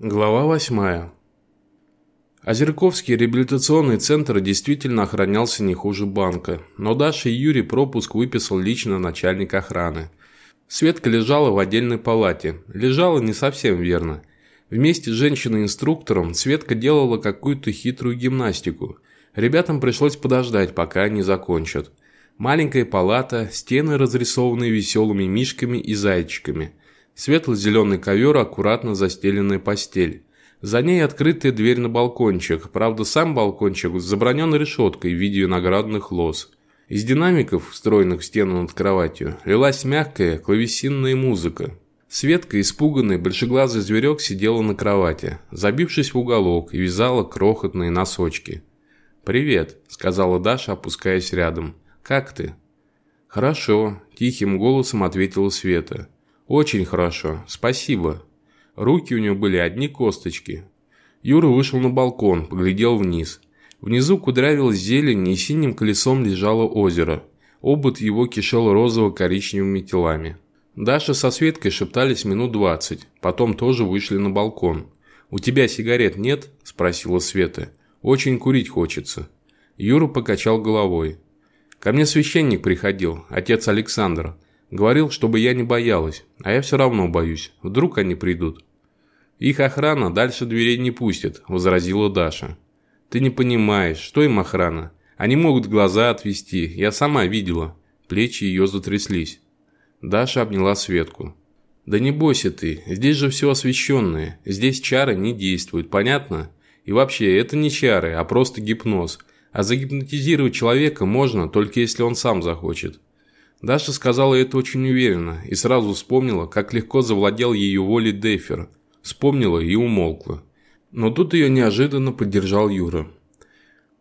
Глава восьмая. Озерковский реабилитационный центр действительно охранялся не хуже банка, но Даша и Юрий пропуск выписал лично начальник охраны. Светка лежала в отдельной палате. Лежала не совсем верно. Вместе с женщиной-инструктором Светка делала какую-то хитрую гимнастику. Ребятам пришлось подождать, пока они закончат. Маленькая палата, стены разрисованные веселыми мишками и зайчиками – Светло-зеленый ковер, аккуратно застеленная постель. За ней открытая дверь на балкончик. Правда, сам балкончик с заброненной решеткой в виде виноградных лоз. Из динамиков, встроенных в стену над кроватью, лилась мягкая клавесинная музыка. Светка, испуганный, большеглазый зверек сидела на кровати, забившись в уголок и вязала крохотные носочки. «Привет», – сказала Даша, опускаясь рядом. «Как ты?» «Хорошо», – тихим голосом ответила Света. «Очень хорошо, спасибо». Руки у него были одни косточки. Юра вышел на балкон, поглядел вниз. Внизу кудрявилась зелень и синим колесом лежало озеро. Обод его кишел розово-коричневыми телами. Даша со Светкой шептались минут двадцать, потом тоже вышли на балкон. «У тебя сигарет нет?» – спросила Света. «Очень курить хочется». Юра покачал головой. «Ко мне священник приходил, отец Александр. Говорил, чтобы я не боялась, а я все равно боюсь. Вдруг они придут. Их охрана дальше дверей не пустит, возразила Даша. Ты не понимаешь, что им охрана? Они могут глаза отвести, я сама видела. Плечи ее затряслись. Даша обняла Светку. «Да не бойся ты, здесь же все освещенное, здесь чары не действуют, понятно? И вообще, это не чары, а просто гипноз. А загипнотизировать человека можно, только если он сам захочет. Даша сказала это очень уверенно и сразу вспомнила, как легко завладел ее волей Дефер. Вспомнила и умолкла. Но тут ее неожиданно поддержал Юра.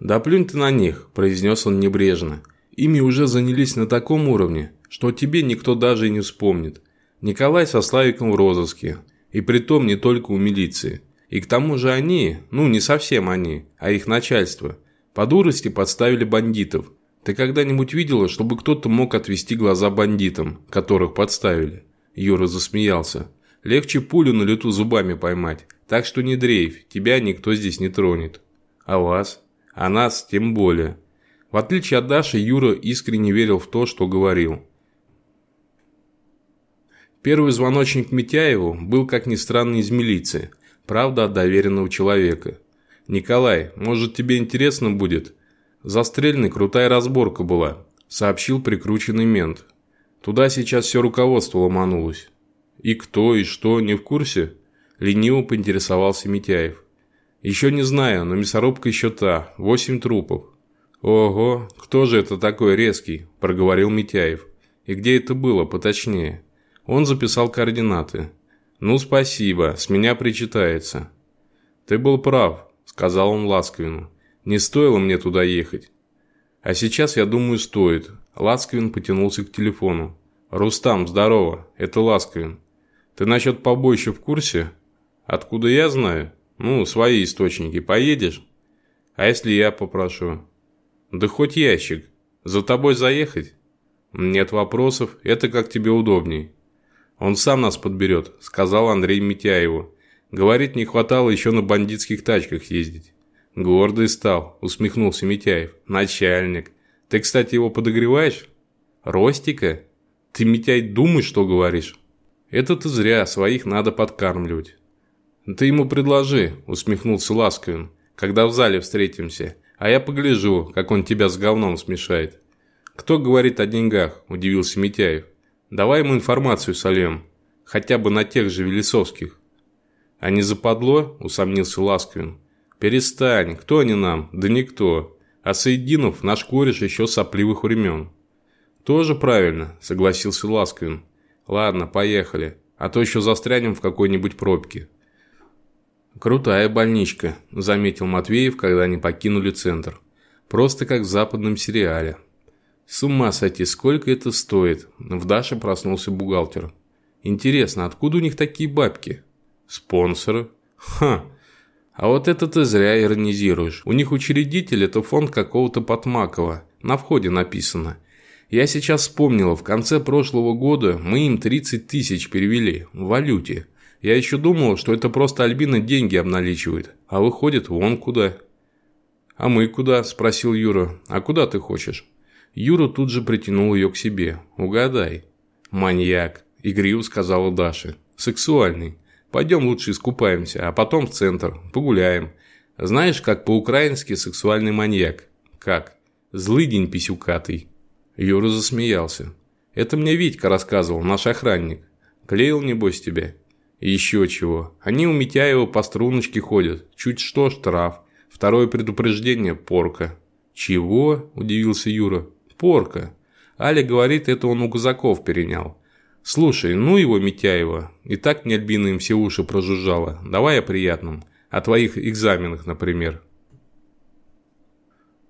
«Да плюнь ты на них», – произнес он небрежно. «Ими уже занялись на таком уровне, что тебе никто даже и не вспомнит. Николай со Славиком в розыске. И притом не только у милиции. И к тому же они, ну не совсем они, а их начальство, по дурости подставили бандитов – ты когда-нибудь видела, чтобы кто-то мог отвести глаза бандитам, которых подставили?» Юра засмеялся. «Легче пулю на лету зубами поймать. Так что не дрейфь, тебя никто здесь не тронет. А вас? А нас тем более». В отличие от Даши, Юра искренне верил в то, что говорил. Первый звоночник Митяеву был, как ни странно, из милиции. Правда, от доверенного человека. «Николай, может тебе интересно будет?» Застрельной крутая разборка была, сообщил прикрученный мент. Туда сейчас все руководство ломанулось. И кто, и что, не в курсе? Лениво поинтересовался Митяев. Еще не знаю, но мясорубка еще та, восемь трупов. Ого, кто же это такой резкий, проговорил Митяев. И где это было, поточнее? Он записал координаты. Ну, спасибо, с меня причитается. Ты был прав, сказал он Ласковину. Не стоило мне туда ехать. А сейчас, я думаю, стоит. Ласковин потянулся к телефону. «Рустам, здорово. Это Ласковин. Ты насчет побоища в курсе? Откуда я знаю? Ну, свои источники. Поедешь? А если я попрошу? Да хоть ящик. За тобой заехать? Нет вопросов. Это как тебе удобней. Он сам нас подберет, сказал Андрей Митяеву. Говорит, не хватало еще на бандитских тачках ездить. «Гордый стал», – усмехнулся Митяев. «Начальник. Ты, кстати, его подогреваешь?» «Ростика? Ты, Митяй, думаешь, что говоришь?» «Это ты зря, своих надо подкармливать». «Ты ему предложи», – усмехнулся Ласковин, – «когда в зале встретимся, а я погляжу, как он тебя с говном смешает». «Кто говорит о деньгах?» – удивился Митяев. «Давай ему информацию сольем, хотя бы на тех же Велесовских». «А не западло?» – усомнился Ласковин. «Перестань, кто они нам? Да никто. А Соединов наш кореш еще сопливых времен». «Тоже правильно», – согласился Ласковин. «Ладно, поехали, а то еще застрянем в какой-нибудь пробке». «Крутая больничка», – заметил Матвеев, когда они покинули центр. «Просто как в западном сериале». «С ума сойти, сколько это стоит?» В Даше проснулся бухгалтер. «Интересно, откуда у них такие бабки?» «Спонсоры?» «Ха, а вот это ты зря иронизируешь. У них учредитель – это фонд какого-то Потмакова. На входе написано. Я сейчас вспомнила, в конце прошлого года мы им 30 тысяч перевели в валюте. Я еще думал, что это просто Альбина деньги обналичивает, а выходит вон куда». «А мы куда?» – спросил Юра. «А куда ты хочешь?» Юра тут же притянул ее к себе. «Угадай». «Маньяк», – игриво сказала Даша. «Сексуальный. Пойдем лучше искупаемся, а потом в центр. Погуляем. Знаешь, как по-украински сексуальный маньяк? Как? Злый день писюкатый». Юра засмеялся. «Это мне Витька рассказывал, наш охранник. Клеил, небось, тебе?» «Еще чего. Они у Митяева по струночке ходят. Чуть что штраф. Второе предупреждение – порка». «Чего?» – удивился Юра. «Порка. Аля говорит, это он у казаков перенял. Слушай, ну его Митяева. И так мне Альбина им все уши прожужжала. Давай о приятном. О твоих экзаменах, например».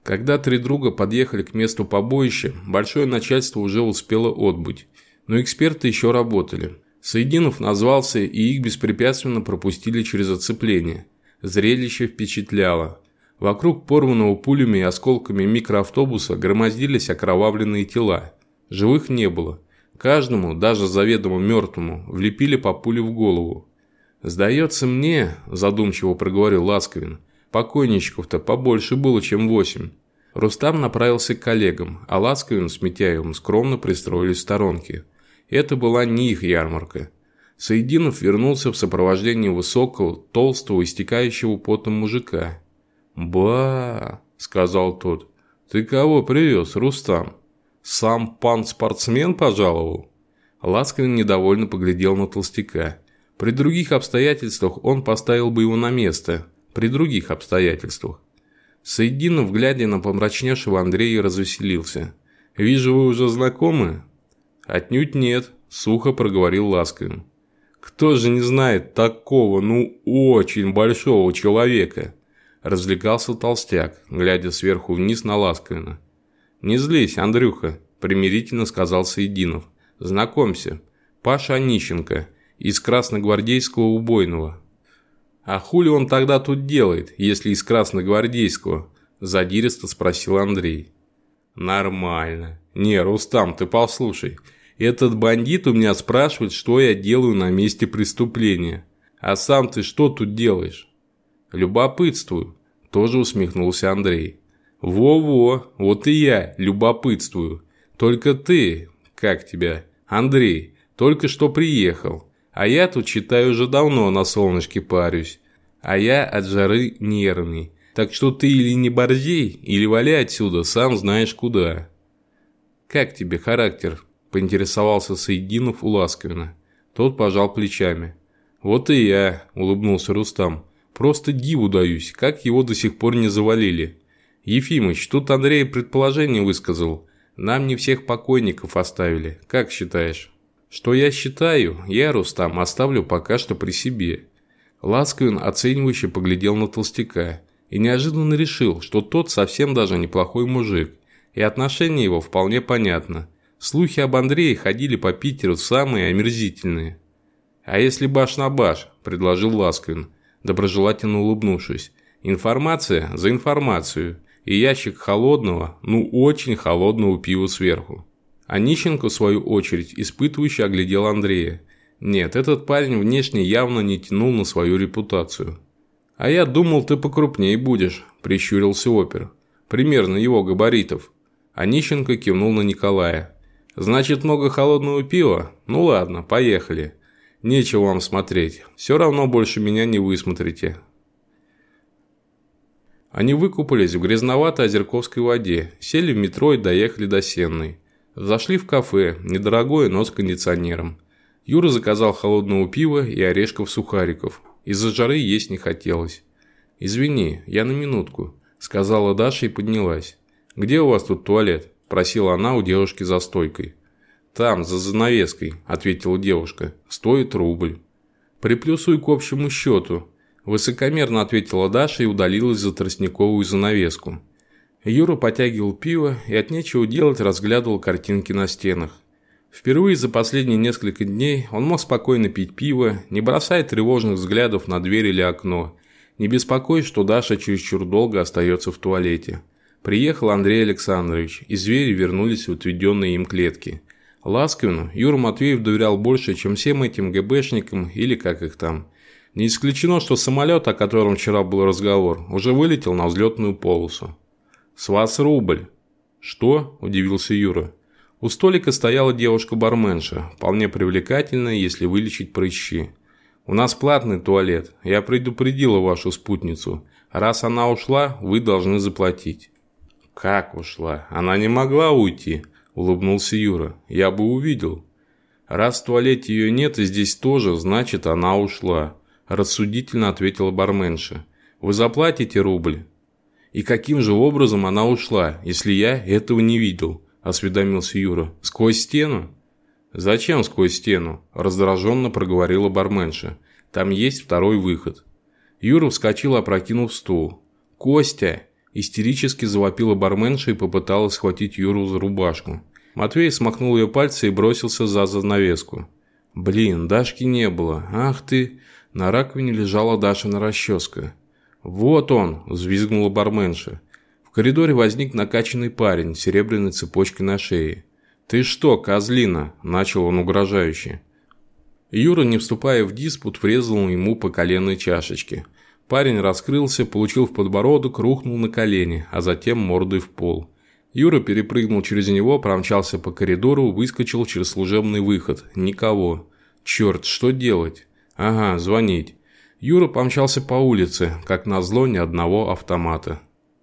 Когда три друга подъехали к месту побоища, большое начальство уже успело отбыть, но эксперты еще работали. Соединов назвался, и их беспрепятственно пропустили через оцепление. Зрелище впечатляло. Вокруг порванного пулями и осколками микроавтобуса громоздились окровавленные тела. Живых не было. Каждому, даже заведомо мертвому, влепили по пуле в голову. «Сдается мне», – задумчиво проговорил Ласковин, – «покойничков-то побольше было, чем восемь». Рустам направился к коллегам, а Ласковин с Митяевым скромно пристроились в сторонке. Это была не их ярмарка. Соединов вернулся в сопровождении высокого, толстого, истекающего потом мужика. «Ба!» – сказал тот. «Ты кого привез, Рустам? Сам пан-спортсмен пожаловал?» Ласковин недовольно поглядел на толстяка. При других обстоятельствах он поставил бы его на место. При других обстоятельствах. Соединов, глядя на помрачневшего Андрея, развеселился. «Вижу, вы уже знакомы?» «Отнюдь нет», – сухо проговорил Ласковин. «Кто же не знает такого, ну, очень большого человека?» Развлекался толстяк, глядя сверху вниз на Ласковина. «Не злись, Андрюха», – примирительно сказал Соединов. «Знакомься, Паша Онищенко из Красногвардейского убойного. «А хули он тогда тут делает, если из Красногвардейского?» – задиристо спросил Андрей. «Нормально. Не, Рустам, ты послушай. Этот бандит у меня спрашивает, что я делаю на месте преступления. А сам ты что тут делаешь?» «Любопытствую», – тоже усмехнулся Андрей. «Во-во, вот и я любопытствую. Только ты, как тебя, Андрей, только что приехал. А я тут, читаю уже давно на солнышке парюсь. А я от жары нервный. Так что ты или не борзей, или валяй отсюда, сам знаешь куда. Как тебе характер? Поинтересовался Соединов у. Тот пожал плечами. Вот и я, улыбнулся Рустам. Просто диву даюсь, как его до сих пор не завалили. Ефимыч, тут Андрей предположение высказал. Нам не всех покойников оставили. Как считаешь? Что я считаю, я, Рустам, оставлю пока что при себе. Ласковин оценивающе поглядел на толстяка и неожиданно решил, что тот совсем даже неплохой мужик, и отношение его вполне понятно. Слухи об Андрее ходили по Питеру самые омерзительные. «А если баш на баш?» – предложил Ласковин, доброжелательно улыбнувшись. «Информация за информацию и ящик холодного, ну очень холодного пива сверху». Онищенко, в свою очередь, испытывающе оглядел Андрея. Нет, этот парень внешне явно не тянул на свою репутацию. «А я думал, ты покрупнее будешь», – прищурился опер. «Примерно его габаритов». Онищенко кивнул на Николая. «Значит, много холодного пива? Ну ладно, поехали. Нечего вам смотреть. Все равно больше меня не высмотрите». Они выкупались в грязноватой озерковской воде, сели в метро и доехали до Сенной. Зашли в кафе, недорогое, но с кондиционером. Юра заказал холодного пива и орешков-сухариков. Из-за жары есть не хотелось. «Извини, я на минутку», – сказала Даша и поднялась. «Где у вас тут туалет?» – просила она у девушки за стойкой. «Там, за занавеской», – ответила девушка. «Стоит рубль». «Приплюсуй к общему счету», – высокомерно ответила Даша и удалилась за тростниковую занавеску. Юра потягивал пиво и от нечего делать разглядывал картинки на стенах. Впервые за последние несколько дней он мог спокойно пить пиво, не бросая тревожных взглядов на дверь или окно, не беспокоясь, что Даша чересчур долго остается в туалете. Приехал Андрей Александрович, и звери вернулись в отведенные им клетки. Ласковину Юра Матвеев доверял больше, чем всем этим ГБшникам или как их там. Не исключено, что самолет, о котором вчера был разговор, уже вылетел на взлетную полосу. «С вас рубль». «Что?» – удивился Юра. У столика стояла девушка-барменша, вполне привлекательная, если вылечить прыщи. «У нас платный туалет. Я предупредила вашу спутницу. Раз она ушла, вы должны заплатить». «Как ушла? Она не могла уйти», – улыбнулся Юра. «Я бы увидел». «Раз в туалете ее нет и здесь тоже, значит, она ушла. – рассудительно ответила барменша. «Вы заплатите рубль?» «И каким же образом она ушла, если я этого не видел?» – осведомился Юра. «Сквозь стену?» «Зачем сквозь стену?» – раздраженно проговорила барменша. «Там есть второй выход». Юра вскочил, опрокинув стул. «Костя!» – истерически завопила барменша и попыталась схватить Юру за рубашку. Матвей смахнул ее пальцы и бросился за занавеску. «Блин, Дашки не было. Ах ты!» На раковине лежала Дашина расческа. «Вот он!» – взвизгнула барменша. В коридоре возник накачанный парень с серебряной цепочкой на шее. «Ты что, козлина?» – начал он угрожающе. Юра, не вступая в диспут, врезал ему по коленной чашечке. Парень раскрылся, получил в подбородок, рухнул на колени, а затем мордой в пол. Юра перепрыгнул через него, промчался по коридору, выскочил через служебный выход. Никого. Черт, что делать? Ага, звонить. Юра помчался по улице, как назло ни одного автомата.